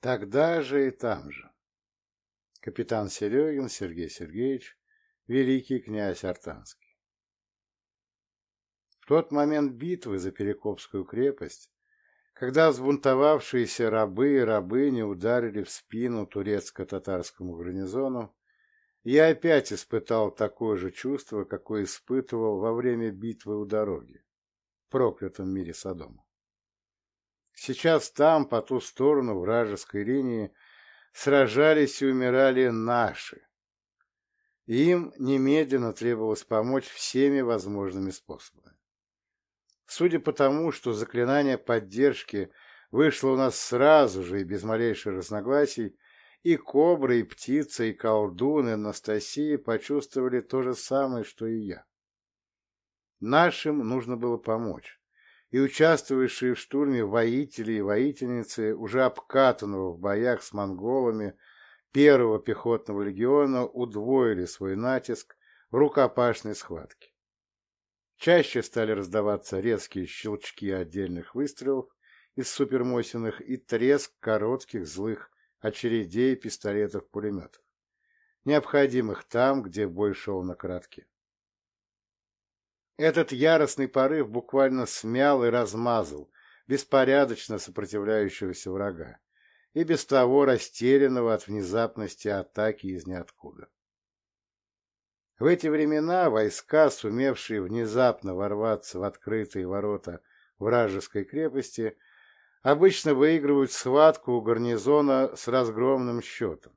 Тогда же и там же. Капитан Серегин Сергей Сергеевич, великий князь Артанский. В тот момент битвы за Перекопскую крепость, когда взбунтовавшиеся рабы и рабыни ударили в спину турецко-татарскому гарнизону, я опять испытал такое же чувство, какое испытывал во время битвы у дороги, в проклятом мире Содома. Сейчас там, по ту сторону вражеской линии, сражались и умирали наши. им немедленно требовалось помочь всеми возможными способами. Судя по тому, что заклинание поддержки вышло у нас сразу же и без малейших разногласий, и кобра, и птица, и колдун, и Анастасия почувствовали то же самое, что и я. Нашим нужно было помочь, и участвовавшие в штурме воители и воительницы, уже обкатанного в боях с монголами первого пехотного легиона, удвоили свой натиск в рукопашной схватке. Чаще стали раздаваться резкие щелчки отдельных выстрелов из супермосиных и треск коротких злых очередей пистолетов-пулеметов, необходимых там, где бой шел на коротке. Этот яростный порыв буквально смял и размазал беспорядочно сопротивляющегося врага и без того растерянного от внезапности атаки из ниоткуда. В эти времена войска, сумевшие внезапно ворваться в открытые ворота вражеской крепости, обычно выигрывают схватку у гарнизона с разгромным счетом,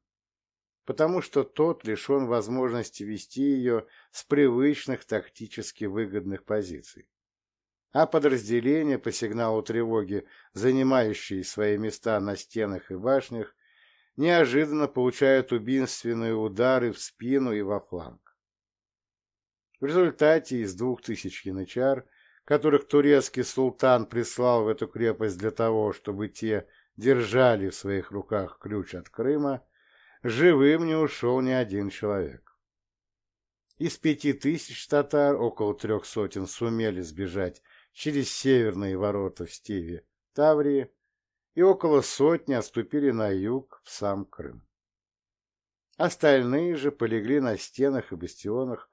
потому что тот лишен возможности вести ее с привычных тактически выгодных позиций. А подразделения по сигналу тревоги, занимающие свои места на стенах и башнях, неожиданно получают убийственные удары в спину и во фланг. В результате из двух тысяч янычар которых турецкий султан прислал в эту крепость для того, чтобы те держали в своих руках ключ от Крыма, живым не ушел ни один человек. Из пяти тысяч татар около трех сотен сумели сбежать через северные ворота в Стиве, Таврии, и около сотни отступили на юг в сам Крым. Остальные же полегли на стенах и бастионах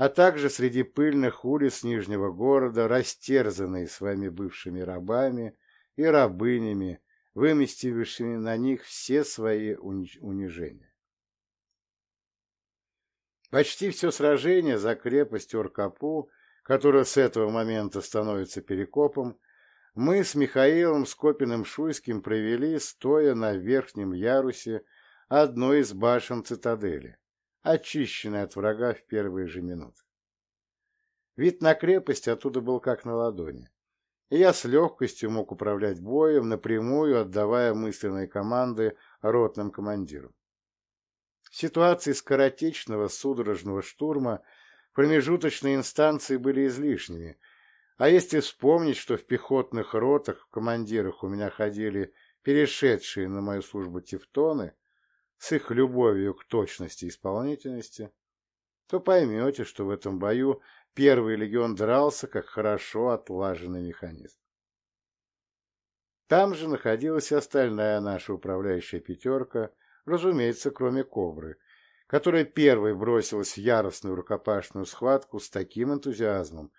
а также среди пыльных улиц Нижнего города, растерзанные своими бывшими рабами и рабынями, выместившими на них все свои унижения. Почти все сражение за крепость Оркапу, которая с этого момента становится перекопом, мы с Михаилом Скопиным-Шуйским провели, стоя на верхнем ярусе одной из башен цитадели, очищенный от врага в первые же минуты. Вид на крепость оттуда был как на ладони, я с легкостью мог управлять боем, напрямую отдавая мысленные команды ротным командирам. В ситуации скоротечного судорожного штурма промежуточные инстанции были излишними, а если вспомнить, что в пехотных ротах, в командирах у меня ходили перешедшие на мою службу тевтоны, с их любовью к точности и исполнительности, то поймете, что в этом бою первый легион дрался как хорошо отлаженный механизм. Там же находилась остальная наша управляющая пятерка, разумеется, кроме Кобры, которая первой бросилась в яростную рукопашную схватку с таким энтузиазмом,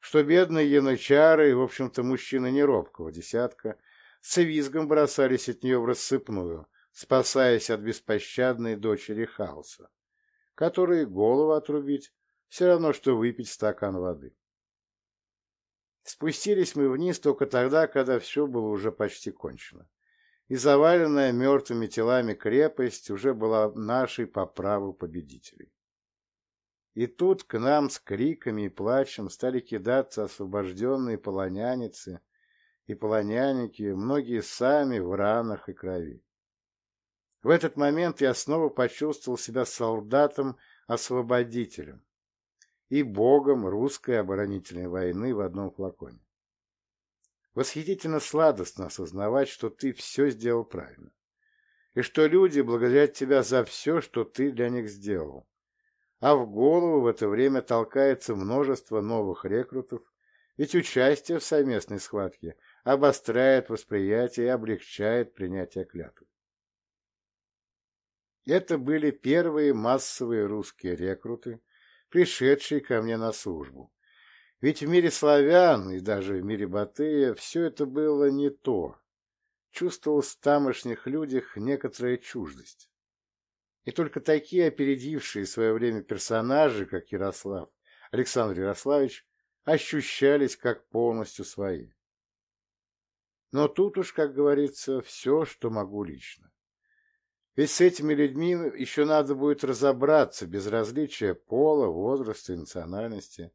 что бедные янычары, в общем-то мужчины неробкого десятка, с визгом бросались от нее в рассыпную, спасаясь от беспощадной дочери хаоса, которой голову отрубить все равно, что выпить стакан воды. Спустились мы вниз только тогда, когда все было уже почти кончено, и заваленная мертвыми телами крепость уже была нашей по праву победителей. И тут к нам с криками и плачем стали кидаться освобожденные полоняницы и полоняники, многие сами в ранах и крови. В этот момент я снова почувствовал себя солдатом-освободителем и богом русской оборонительной войны в одном флаконе. Восхитительно сладостно осознавать, что ты все сделал правильно, и что люди благодарят тебя за все, что ты для них сделал. А в голову в это время толкается множество новых рекрутов, ведь участие в совместной схватке обостряет восприятие и облегчает принятие клятвы. Это были первые массовые русские рекруты, пришедшие ко мне на службу. Ведь в мире славян и даже в мире Батыя все это было не то. Чувствовалась в тамошних людях некоторая чуждость. И только такие опередившие свое время персонажи, как Ярослав, Александр Ярославич, ощущались как полностью свои. Но тут уж, как говорится, все, что могу лично. Ведь с этими людьми еще надо будет разобраться без различия пола, возраста и национальности,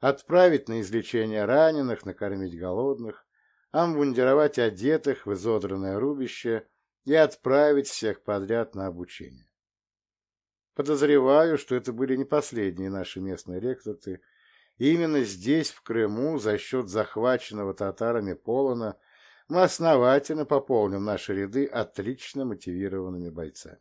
отправить на излечение раненых, накормить голодных, амбундировать одетых в изодранное рубище и отправить всех подряд на обучение. Подозреваю, что это были не последние наши местные рекруты, именно здесь, в Крыму, за счет захваченного татарами Полона, мы основательно пополним наши ряды отлично мотивированными бойцами.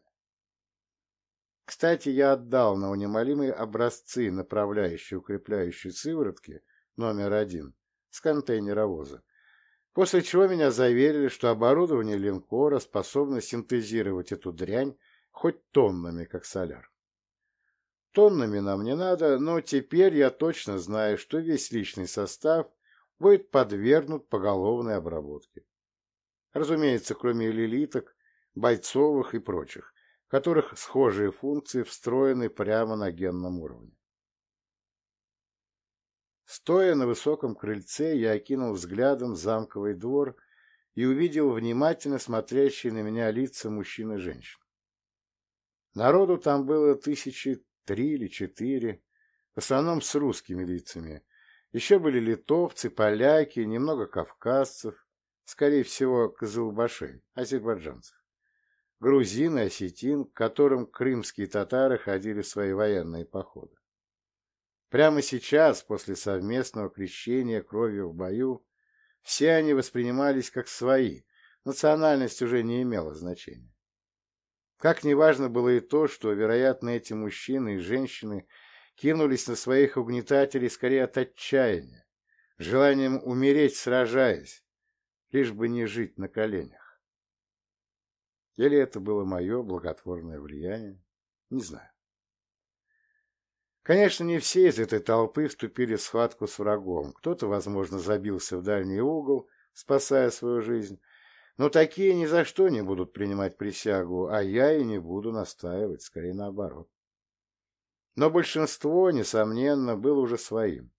Кстати, я отдал на унималимые образцы направляющей укрепляющей сыворотки номер один с контейнеровоза, после чего меня заверили, что оборудование линкора способно синтезировать эту дрянь хоть тоннами, как соляр. Тоннами нам не надо, но теперь я точно знаю, что весь личный состав будет подвергнут поголовной обработке. Разумеется, кроме лилиток, бойцовых и прочих, которых схожие функции встроены прямо на генном уровне. Стоя на высоком крыльце, я окинул взглядом замковый двор и увидел внимательно смотрящие на меня лица мужчин и женщин. Народу там было тысячи три или четыре, в основном с русскими лицами, еще были литовцы, поляки, немного кавказцев, скорее всего, козылбашей, азербайджанцев. Грузины, осетин, к которым крымские татары ходили в свои военные походы. Прямо сейчас, после совместного крещения кровью в бою, все они воспринимались как свои, национальность уже не имела значения. Как неважно было и то, что, вероятно, эти мужчины и женщины – кинулись на своих угнетателей скорее от отчаяния, желанием умереть, сражаясь, лишь бы не жить на коленях. Или это было мое благотворное влияние? Не знаю. Конечно, не все из этой толпы вступили в схватку с врагом. Кто-то, возможно, забился в дальний угол, спасая свою жизнь, но такие ни за что не будут принимать присягу, а я и не буду настаивать, скорее наоборот. Но большинство, несомненно, было уже своим,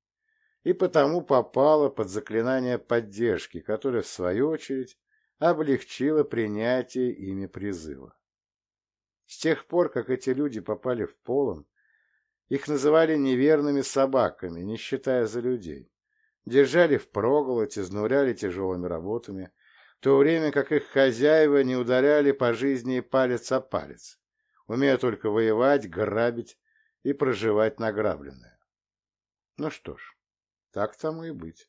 и потому попало под заклинание поддержки, которое, в свою очередь, облегчило принятие ими призыва. С тех пор, как эти люди попали в полон, их называли неверными собаками, не считая за людей. Держали в проголодь, изнуряли тяжелыми работами, в то время как их хозяева не ударяли по жизни палец о палец, умея только воевать, грабить и проживать награбленное. Ну что ж, так тому и быть.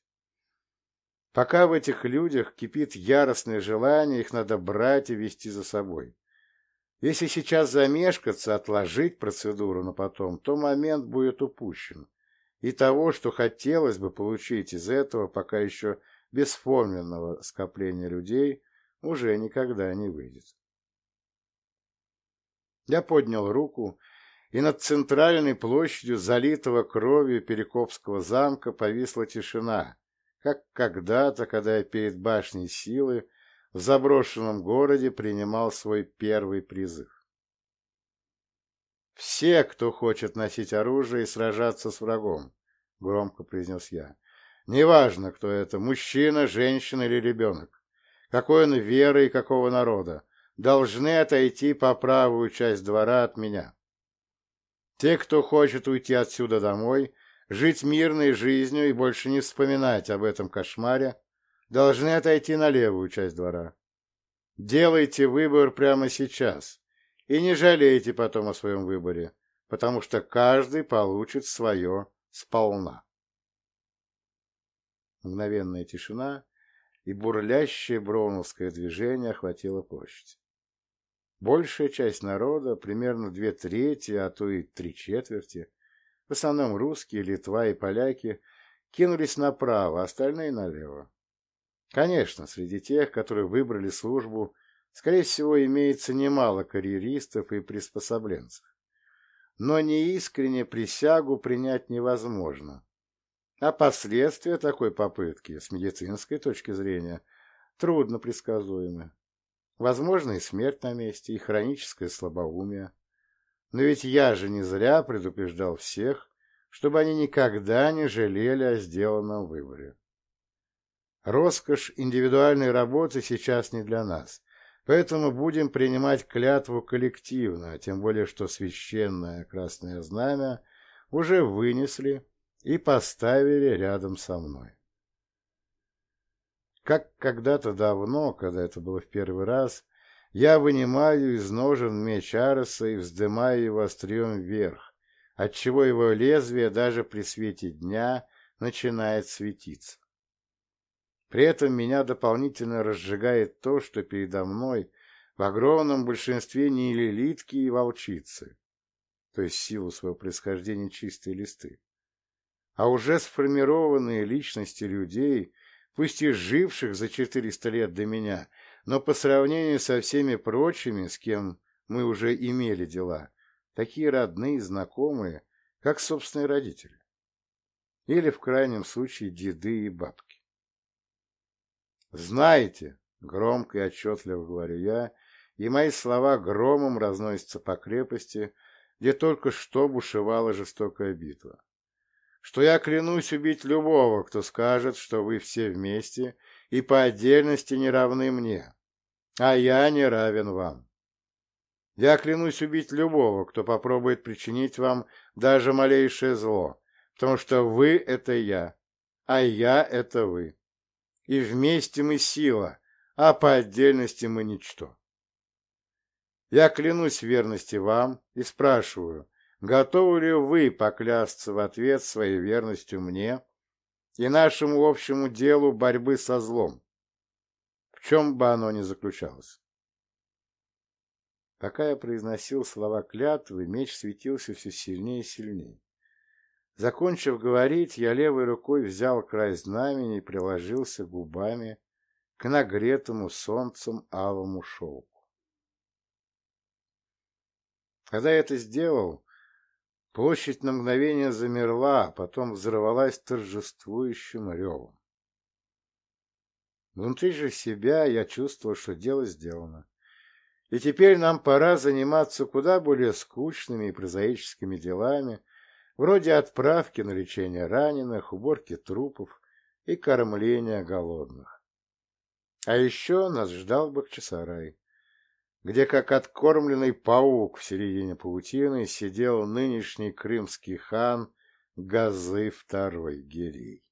Пока в этих людях кипит яростное желание, их надо брать и вести за собой. Если сейчас замешкаться, отложить процедуру на потом, то момент будет упущен. И того, что хотелось бы получить из этого пока еще бесформенного скопления людей, уже никогда не выйдет. Я поднял руку и над центральной площадью залитого кровью Перекопского замка повисла тишина, как когда-то, когда я перед башней силы в заброшенном городе принимал свой первый призыв. «Все, кто хочет носить оружие и сражаться с врагом», — громко произнес я. «Неважно, кто это, мужчина, женщина или ребенок, какой он веры и какого народа, должны отойти по правую часть двора от меня. Те, кто хочет уйти отсюда домой, жить мирной жизнью и больше не вспоминать об этом кошмаре, должны отойти на левую часть двора. Делайте выбор прямо сейчас и не жалейте потом о своем выборе, потому что каждый получит свое сполна. Мгновенная тишина и бурлящее броуновское движение охватило площадь. Большая часть народа, примерно две трети, а то и три четверти, в основном русские, Литва и поляки, кинулись направо, остальные налево. Конечно, среди тех, которые выбрали службу, Скорее всего, имеется немало карьеристов и приспособленцев. Но неискренне присягу принять невозможно. А последствия такой попытки, с медицинской точки зрения, трудно предсказуемы. Возможно и смерть на месте, и хроническое слабоумие. Но ведь я же не зря предупреждал всех, чтобы они никогда не жалели о сделанном выборе. Роскошь индивидуальной работы сейчас не для нас, поэтому будем принимать клятву коллективно, тем более что священное красное знамя уже вынесли и поставили рядом со мной. Как когда-то давно, когда это было в первый раз, я вынимаю из ножен меч Ареса и вздымаю его острием вверх, отчего его лезвие даже при свете дня начинает светиться. При этом меня дополнительно разжигает то, что передо мной в огромном большинстве не лилитки и волчицы, то есть силу своего происхождения чистые листы, а уже сформированные личности людей – пусть и живших за 400 лет до меня, но по сравнению со всеми прочими, с кем мы уже имели дела, такие родные, знакомые, как собственные родители. Или, в крайнем случае, деды и бабки. «Знаете», — громко и отчетливо говорю я, и мои слова громом разносятся по крепости, где только что бушевала жестокая битва что я клянусь убить любого, кто скажет, что вы все вместе и по отдельности не равны мне, а я не равен вам. Я клянусь убить любого, кто попробует причинить вам даже малейшее зло, потому что вы — это я, а я — это вы. И вместе мы сила, а по отдельности мы ничто. Я клянусь верности вам и спрашиваю, Готовы ли вы поклясться в ответ своей верностью мне и нашему общему делу борьбы со злом, в чем бы оно ни заключалось? Пока я произносил слова клятвы, меч светился все сильнее и сильнее. Закончив говорить, я левой рукой взял край знамени и приложился губами к нагретому солнцем алому шелку. Когда я это сделал, Площадь на мгновение замерла, а потом взорвалась торжествующим ревом. Внутри же себя я чувствовал, что дело сделано. И теперь нам пора заниматься куда более скучными и прозаическими делами, вроде отправки на лечение раненых, уборки трупов и кормления голодных. А еще нас ждал Бахчисарай где, как откормленный паук в середине паутины, сидел нынешний крымский хан Газы II Гирей.